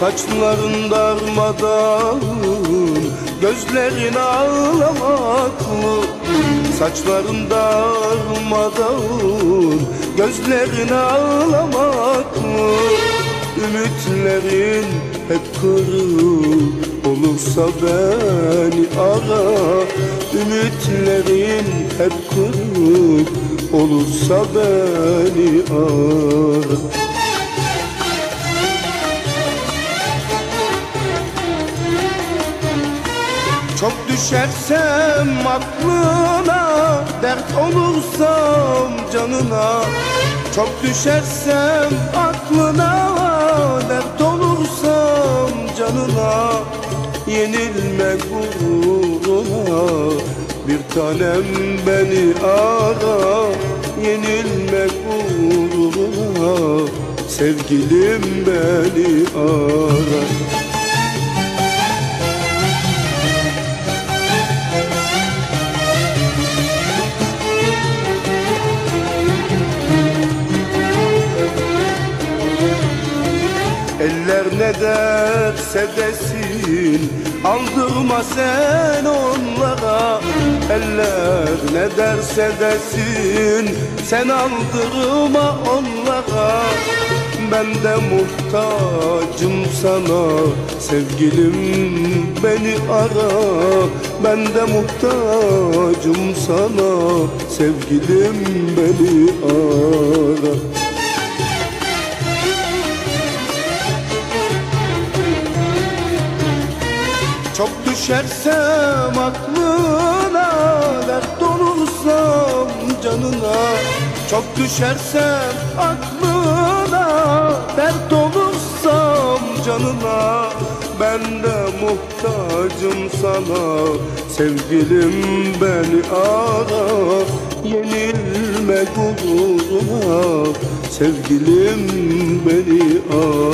Saçların darmadağın Gözlerin ağlamaklı. Saçların darmadağın Gözlerin ağlamaklı. Ümitlerin hep kırık Olursa beni ara. Ümitlerin hep kırık Olursa beni ara Çok düşersem aklına Dert olursam canına. Çok düşersem aklına Dert olursam canına. Yenilme gururuna Bir tanem beni ara. Yenilme gururuna Sevgilim beni ara Eller ne derse desin Aldırma sen onlara. Eller ne derse desin Sen aldırma onlara. Ben de muhtacım sana Sevgilim beni ara. Ben de muhtacım sana Sevgilim beni ara Çok düşersem aklına Dert olursam canına. Çok düşersem aklına Dert olursam canına. Ben de muhtacım sana Sevgilim beni ara. Yenilme gururuna Sevgilim beni ara